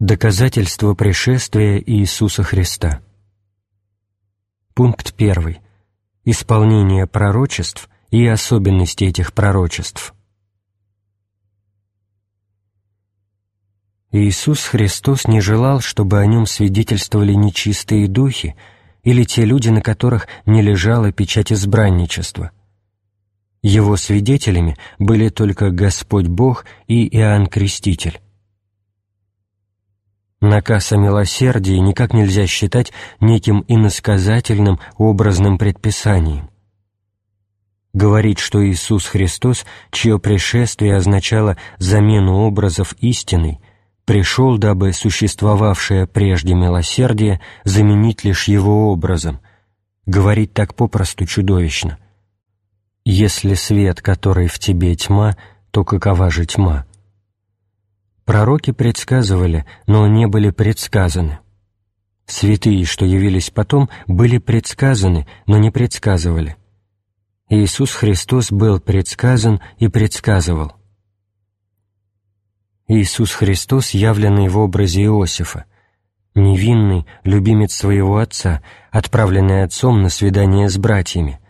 Доказательство пришествия Иисуса Христа. Пункт 1. Исполнение пророчеств и особенности этих пророчеств. Иисус Христос не желал, чтобы о Нем свидетельствовали нечистые духи или те люди, на которых не лежала печать избранничества. Его свидетелями были только Господь Бог и Иоанн Креститель. Наказ о милосердии никак нельзя считать неким иносказательным образным предписанием. Говорить, что Иисус Христос, чье пришествие означало замену образов истиной, пришел, дабы существовавшее прежде милосердие заменить лишь его образом, говорить так попросту чудовищно. «Если свет, который в тебе тьма, то какова же тьма?» Пророки предсказывали, но не были предсказаны. Святые, что явились потом, были предсказаны, но не предсказывали. Иисус Христос был предсказан и предсказывал. Иисус Христос, явленный в образе Иосифа, невинный, любимец своего отца, отправленный отцом на свидание с братьями,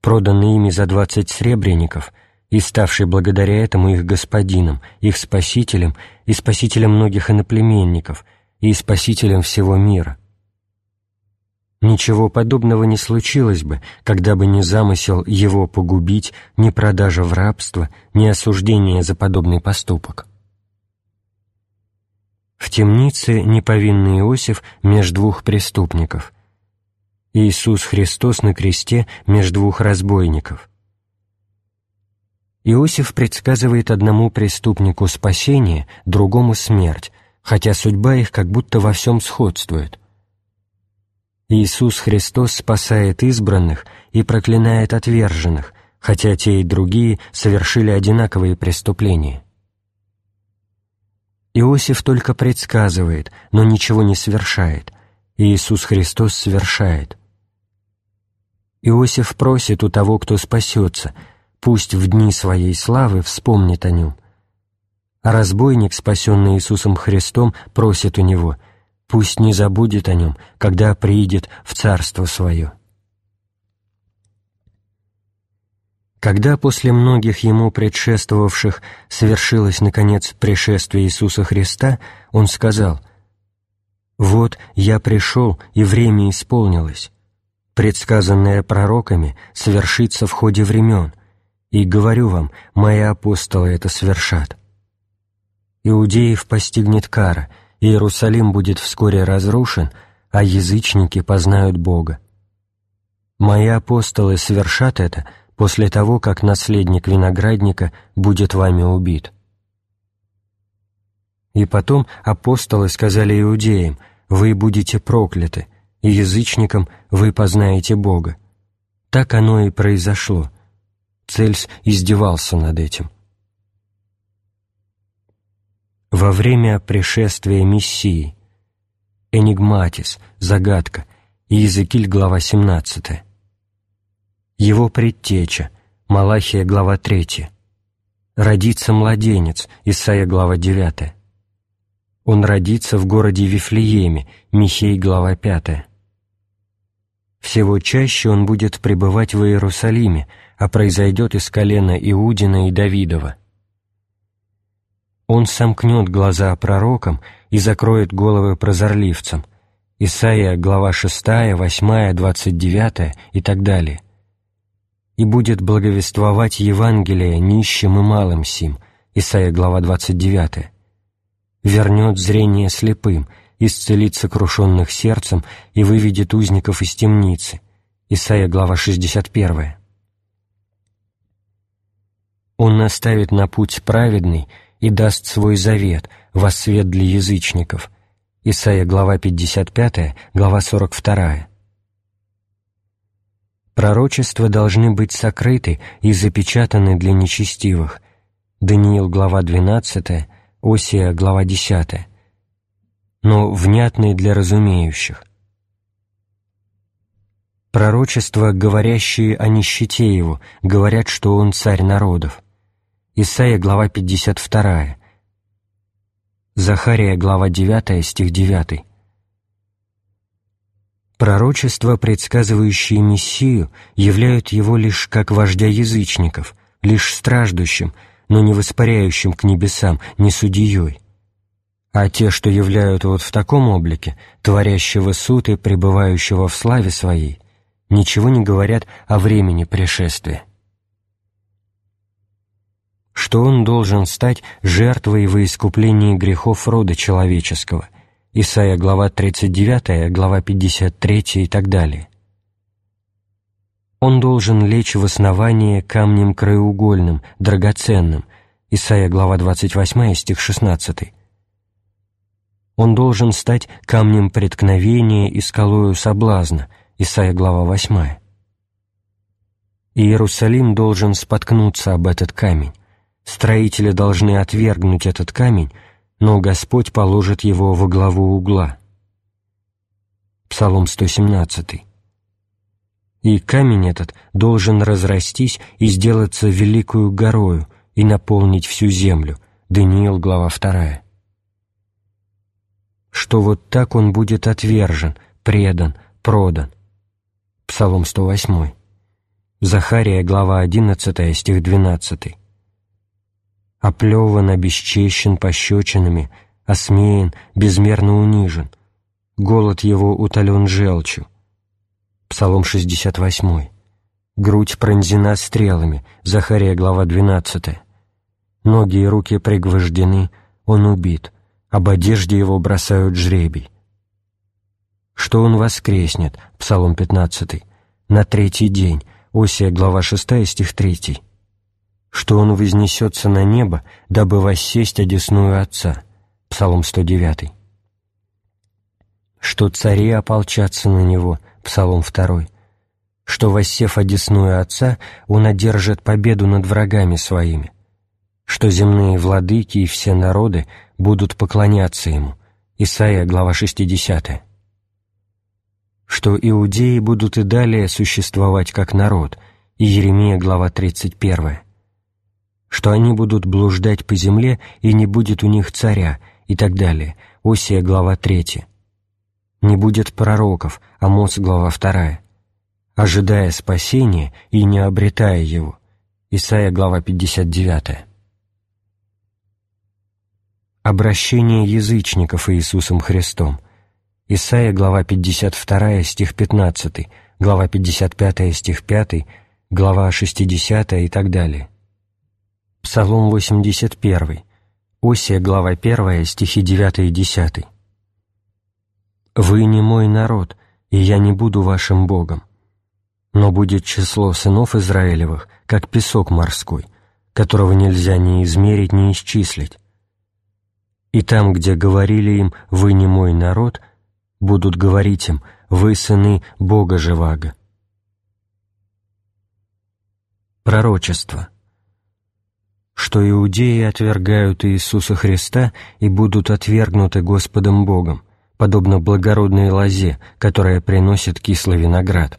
проданный ими за двадцать сребреников — и ставший благодаря этому их господином, их спасителем и спасителем многих иноплеменников и спасителем всего мира. Ничего подобного не случилось бы, когда бы не замысел его погубить, ни продажа в рабство, ни осуждение за подобный поступок. В темнице неповинный Иосиф меж двух преступников. Иисус Христос на кресте меж двух разбойников. Иосиф предсказывает одному преступнику спасение, другому смерть, хотя судьба их как будто во всем сходствует. Иисус Христос спасает избранных и проклинает отверженных, хотя те и другие совершили одинаковые преступления. Иосиф только предсказывает, но ничего не совершает, Иисус Христос совершает. Иосиф просит у того, кто спасется – пусть в дни своей славы вспомнит о нем. А разбойник, спасенный Иисусом Христом, просит у него, пусть не забудет о нем, когда приидет в Царство Свое. Когда после многих ему предшествовавших совершилось, наконец, пришествие Иисуса Христа, он сказал, «Вот я пришел, и время исполнилось. Предсказанное пророками совершится в ходе времен, и говорю вам, мои апостолы это свершат. Иудеев постигнет кара, Иерусалим будет вскоре разрушен, а язычники познают Бога. Мои апостолы совершат это после того, как наследник виноградника будет вами убит. И потом апостолы сказали иудеям, «Вы будете прокляты, и язычникам вы познаете Бога». Так оно и произошло — Цельс издевался над этим. Во время пришествия Мессии Энигматис, загадка, Иезекииль, глава 17. Его предтеча, Малахия, глава 3. Родится младенец, Исайя, глава 9. Он родится в городе Вифлееме, Михей, глава 5. Всего чаще он будет пребывать в Иерусалиме, а произойдет из колена Иудина и Давидова. Он сомкнет глаза пророкам и закроет головы прозорливцам. Исайя, глава 6, 8, 29 и так далее. И будет благовествовать Евангелие нищим и малым сим. Исайя, глава 29. Вернет зрение слепым, исцелит сокрушенных сердцем и выведет узников из темницы. Исайя, глава 61. Он наставит на путь праведный и даст свой завет во для язычников. Исайя, глава 55, глава 42. Пророчества должны быть сокрыты и запечатаны для нечестивых. Даниил, глава 12, Осия, глава 10. Но внятны для разумеющих. Пророчества, говорящие о нищете его, говорят, что он царь народов. Исайя, глава 52. Захария, глава 9, стих 9. Пророчества, предсказывающие Мессию, являют его лишь как вождя язычников, лишь страждущим, но не воспаряющим к небесам, не судьей. А те, что являют вот в таком облике, творящего суд и пребывающего в славе своей, ничего не говорят о времени пришествия что он должен стать жертвой во искуплении грехов рода человеческого. Исайя, глава 39, глава 53 и так далее. Он должен лечь в основание камнем краеугольным, драгоценным. Исайя, глава 28, стих 16. Он должен стать камнем преткновения и скалою соблазна. Исайя, глава 8. Иерусалим должен споткнуться об этот камень. Строители должны отвергнуть этот камень, но Господь положит его во главу угла. Псалом 117. И камень этот должен разрастись и сделаться великую горою и наполнить всю землю. Даниил, глава 2. Что вот так он будет отвержен, предан, продан. Псалом 108. Захария, глава 11, стих 12 оплеван, обесчещен пощечинами, осмеян, безмерно унижен. Голод его утолен желчью. Псалом 68. Грудь пронзена стрелами. Захария, глава 12. Ноги и руки пригвождены, он убит. Об одежде его бросают жребий. Что он воскреснет? Псалом 15. На третий день. Осия, глава 6, стих 3 что он вознесется на небо, дабы воссесть одесную Отца. Псалом 109. Что цари ополчатся на него. Псалом 2. Что, воссев одесную Отца, он одержит победу над врагами своими. Что земные владыки и все народы будут поклоняться ему. Исайя, глава 60. Что иудеи будут и далее существовать как народ. И Еремия, глава 31 что они будут блуждать по земле, и не будет у них царя, и так далее. Осия, глава 3. Не будет пророков, Амос, глава 2. Ожидая спасения и не обретая его. Исайя, глава 59. Обращение язычников Иисусом Христом. Исайя, глава 52, стих 15, глава 55, стих 5, глава 60 и так далее. Псалом 81, Осия, глава 1, стихи 9 и 10. «Вы не мой народ, и я не буду вашим Богом, но будет число сынов Израилевых, как песок морской, которого нельзя ни измерить, ни исчислить. И там, где говорили им «Вы не мой народ», будут говорить им «Вы сыны Бога Живаго». Пророчество что иудеи отвергают Иисуса Христа и будут отвергнуты Господом Богом, подобно благородной лозе, которая приносит кислый виноград.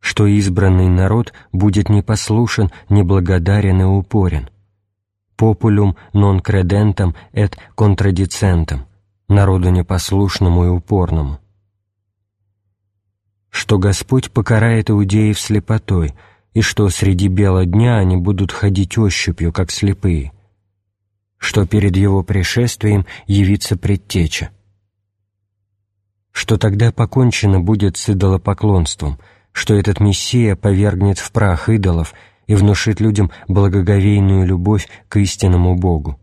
Что избранный народ будет непослушен, неблагодарен и упорен. Популюм нон кредентам эт контрадицентам, народу непослушному и упорному. Что Господь покарает иудеев слепотой – и что среди бела дня они будут ходить ощупью, как слепые, что перед его пришествием явится предтеча, что тогда покончено будет с идолопоклонством, что этот Мессия повергнет в прах идолов и внушит людям благоговейную любовь к истинному Богу,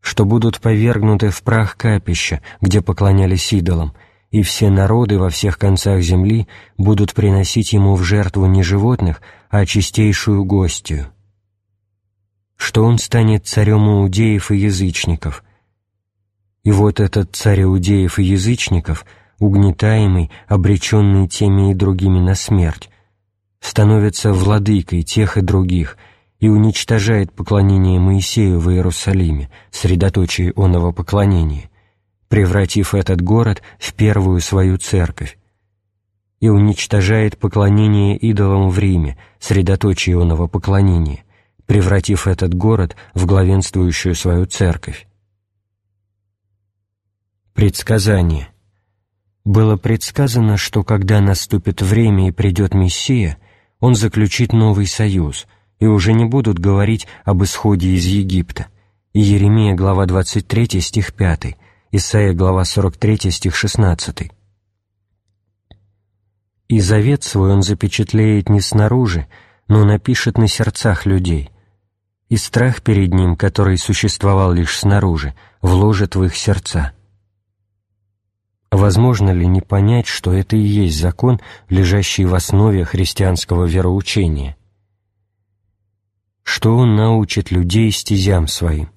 что будут повергнуты в прах капища, где поклонялись идолам, и все народы во всех концах земли будут приносить ему в жертву не животных, а чистейшую гостью, что он станет царем иудеев и язычников. И вот этот царь иудеев и язычников, угнетаемый, обреченный теми и другими на смерть, становится владыкой тех и других и уничтожает поклонение Моисею в Иерусалиме, средоточие оного поклонения – превратив этот город в первую свою церковь, и уничтожает поклонение идолам в Риме, средоточие оного поклонения, превратив этот город в главенствующую свою церковь. Предсказание. Было предсказано, что когда наступит время и придет Мессия, он заключит новый союз, и уже не будут говорить об исходе из Египта. И Еремия, глава 23, стих 5, Исайя, глава 43, стих 16. И завет свой он запечатлеет не снаружи, но напишет на сердцах людей, и страх перед ним, который существовал лишь снаружи, вложит в их сердца. Возможно ли не понять, что это и есть закон, лежащий в основе христианского вероучения? Что он научит людей стезям своим,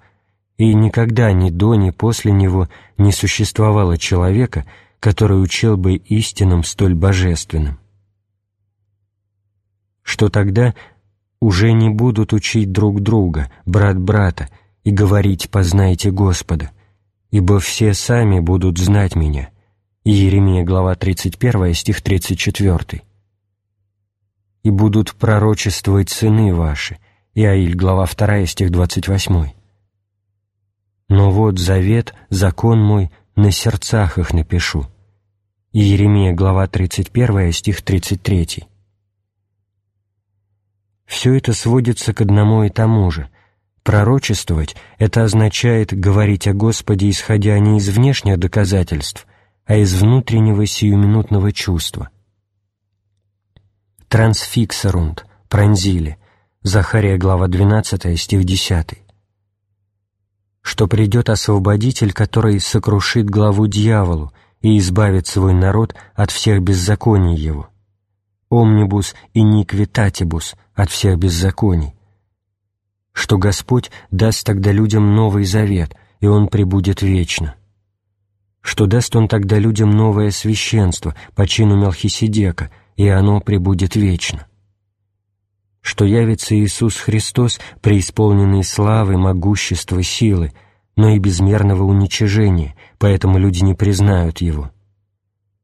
и никогда ни до, ни после него не существовало человека, который учил бы истинам столь божественным. Что тогда уже не будут учить друг друга, брат брата, и говорить «познайте Господа», ибо все сами будут знать Меня. Иеремия, глава 31, стих 34. «И будут пророчествовать сыны ваши», Иаиль, глава 2, стих 28. «Но вот завет, закон мой, на сердцах их напишу». Иеремия, глава 31, стих 33. Все это сводится к одному и тому же. Пророчествовать — это означает говорить о Господе, исходя не из внешних доказательств, а из внутреннего сиюминутного чувства. Трансфиксерунд, пронзили, Захария, глава 12, стих 10. Что придет освободитель, который сокрушит главу дьяволу и избавит свой народ от всех беззаконий его. Омнибус iniquitatis от всех беззаконий, что Господь даст тогда людям новый завет, и он пребудет вечно, что даст он тогда людям новое священство по чину Мелхиседека, и оно пребудет вечно, что явится Иисус Христос, преисполненный славы, могущества, силы, но и безмерного уничижения, поэтому люди не признают Его,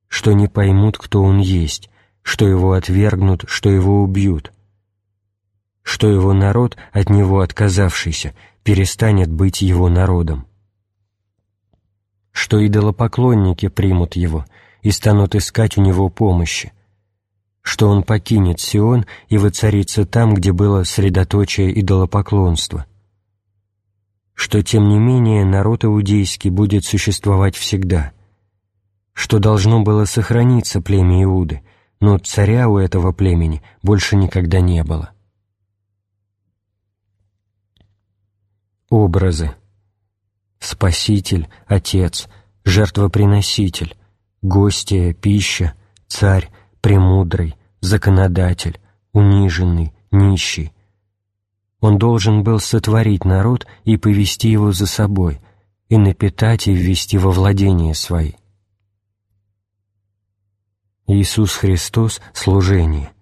что не поймут, кто Он есть, что Его отвергнут, что Его убьют, что его народ, от него отказавшийся, перестанет быть его народом, что идолопоклонники примут его и станут искать у него помощи, что он покинет Сион и воцарится там, где было средоточие идолопоклонства, что, тем не менее, народ иудейский будет существовать всегда, что должно было сохраниться племя Иуды, но царя у этого племени больше никогда не было. Образы. Спаситель, Отец, жертвоприноситель, гостья, пища, царь, премудрый, законодатель, униженный, нищий. Он должен был сотворить народ и повести его за собой, и напитать и ввести во владение свои. Иисус Христос — служение.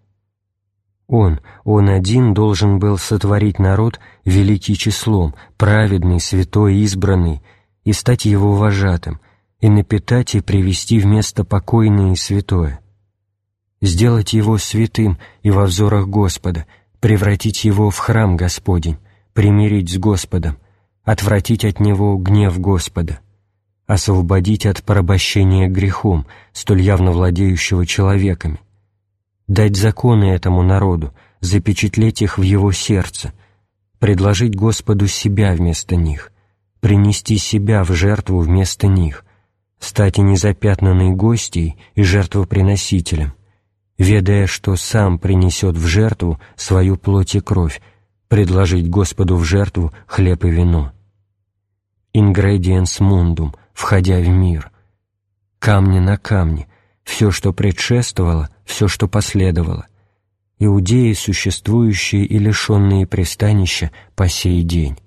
Он, Он один должен был сотворить народ великий числом, праведный, святой, избранный, и стать его вожатым, и напитать и привести вместо покойное и святое. Сделать его святым и во взорах Господа, превратить его в храм Господень, примирить с Господом, отвратить от него гнев Господа, освободить от порабощения грехом, столь явно владеющего человеками, дать законы этому народу, запечатлеть их в его сердце, предложить Господу себя вместо них, принести себя в жертву вместо них, стать и незапятнанной гостьей и жертвоприносителем, ведая, что сам принесет в жертву свою плоть и кровь, предложить Господу в жертву хлеб и вино. Ингредиенс мундум, входя в мир. Камни на камне, все, что предшествовало, все, что последовало, иудеи, существующие и лишенные пристанища по сей день.